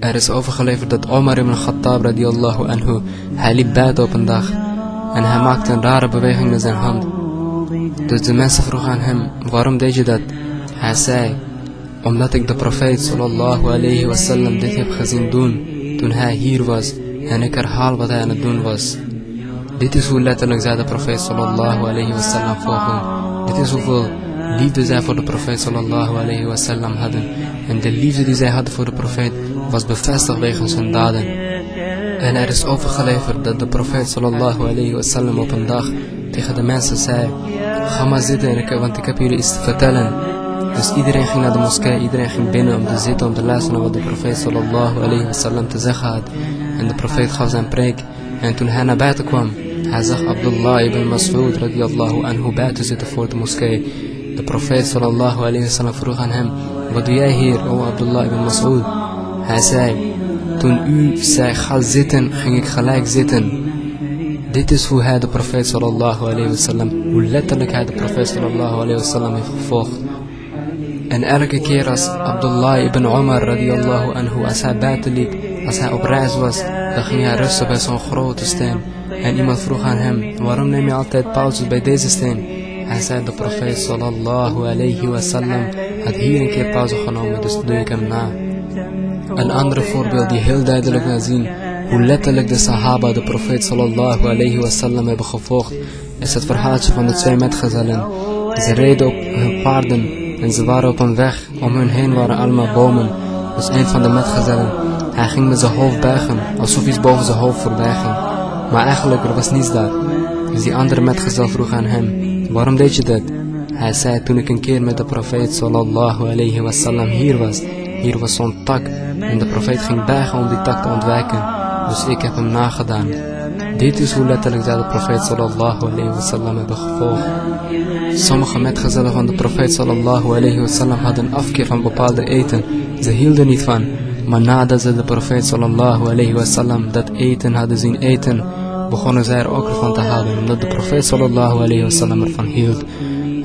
Er is overgeleverd dat Omar ibn Khattab radiallahu anhu, hij liep buiten op een dag en hij maakte een rare beweging met zijn hand. Dus de mensen vroegen aan hem, waarom deed je dat? Hij zei, omdat ik de profeet sallallahu alayhi wasallam dit heb gezien doen toen hij hier was en ik herhaal wat hij aan het doen was. Dit is hoe letterlijk zij de profeet sallallahu alayhi wasallam volgen. Dit is hoeveel liefde zij voor de profeet sallallahu alayhi wasallam hadden. En de liefde die zij hadden voor de profeet was bevestigd wegens hun daden. En er is overgeleverd dat de profeet sallallahu alayhi wasallam op een dag tegen de mensen zei Ga maar zitten, want ik heb jullie iets te vertellen. Dus iedereen ging naar de moskee, iedereen ging binnen om te zitten, om te luisteren naar wat de profeet sallallahu alayhi wasallam te zeggen had. En de profeet gaf zijn preek. En toen hij naar buiten kwam, hij zag Abdullah ibn Mas'ud radiallahu anhu buiten zitten voor de moskee. De profeet sallallahu alayhi wasallam vroeg aan hem, wat doe jij hier, o Abdullah ibn Mas'ud? Hij zei, toen u zei ga zitten, ging ik gelijk zitten. Dit is hoe hij de profeet sallallahu alayhi wasallam, hoe letterlijk hij de profeet sallallahu alayhi wasallam heeft gevolgd. En elke keer als Abdullah ibn Umar radiallahu anhu, als hij buiten liep, als hij op reis was, dan ging hij rusten bij zo'n grote steen. En iemand vroeg aan hem, waarom neem je altijd pauzes bij deze steen? Hij zei, de profeet sallallahu alayhi wasallam had hier een keer pauze genomen, dus doe ik hem na. Een ander voorbeeld die heel duidelijk laat zien hoe letterlijk de sahaba de profeet sallallahu alayhi wasallam hebben gevolgd, is het verhaaltje van de twee metgezellen. Ze reden op hun paarden en ze waren op een weg, om hun heen waren allemaal bomen. Dus een van de metgezellen, hij ging met zijn hoofd buigen, alsof iets boven zijn hoofd voorbij ging. Maar eigenlijk, er was niets daar. Dus die andere metgezel vroeg aan hem, waarom deed je dat? Hij zei, toen ik een keer met de profeet sallallahu alayhi wasallam hier was, hier was zo'n tak en de profeet ging buigen om die tak te ontwijken. Dus ik heb hem nagedaan. Dit is hoe letterlijk zij de profeet sallallahu alayhi wasallam hebben gevolgd. Sommige metgezellen van de profeet sallallahu alayhi wasallam hadden afkeer van bepaalde eten. Ze hielden niet van. Maar nadat ze de profeet sallallahu alayhi wasallam dat eten hadden zien eten, begonnen zij er ook ervan te houden. Omdat de profeet sallallahu alayhi wasallam ervan hield.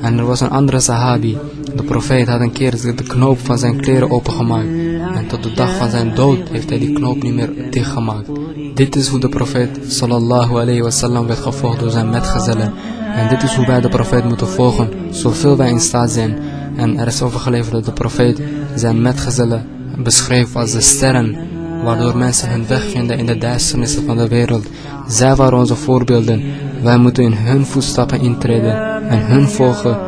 En er was een andere sahabi. De profeet had een keer de knoop van zijn kleren opengemaakt. En tot de dag van zijn dood heeft hij die knoop niet meer dichtgemaakt. Dit is hoe de profeet sallallahu alayhi wasallam werd gevolgd door zijn metgezellen. En dit is hoe wij de profeet moeten volgen, zoveel wij in staat zijn. En er is overgeleverd dat de profeet zijn metgezellen beschreef als de sterren, waardoor mensen hun weg vinden in de duisternissen van de wereld. Zij waren onze voorbeelden. Wij moeten in hun voetstappen intreden en hun volgen.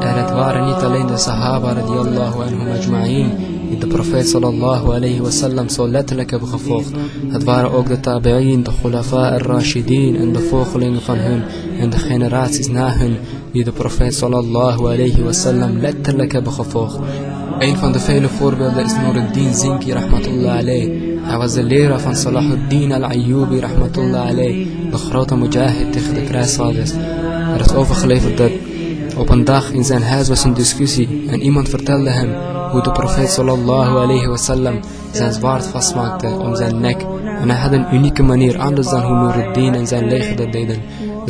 En het waren niet alleen de Sahaba radiallahu anhum ajma'in die de profeet sallallahu alayhi wasallam zo letterlijk hebben gevolgd. Het waren ook de tabi'in, de khulafa al-rashidin en de volgelingen van hun en de generaties na hun die de profeet sallallahu alayhi wasallam letterlijk hebben gevolgd. Een van de vele voorbeelden is Nuruddin Zinki rahmatullah alayh. Hij was de leraar van Salahuddin al-Ayyubi rahmatullah alayh, de grote mujahid tegen de kruisvaarders. Er is overgeleverd dat op een dag in zijn huis was een discussie en iemand vertelde hem hoe de profeet sallallahu alayhi wasallam zijn zwaard vastmaakte om zijn nek. En hij had een unieke manier, anders dan hoe Nuruddin en zijn leger dat deden.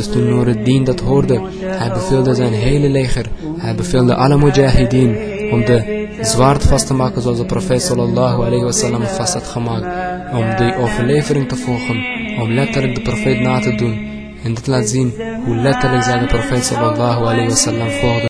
Dus toen Nuruddin dat hoorde, hij beveelde zijn hele leger, hij beveelde alle mujahideen om de zwaard vast te maken zoals de profeet sallallahu alayhi wasallam vast had gemaakt. Om die overlevering te volgen, om letterlijk de profeet na te doen. En dit laat zien hoe letterlijk zij de profeet sallallahu alayhi wasallam volgden.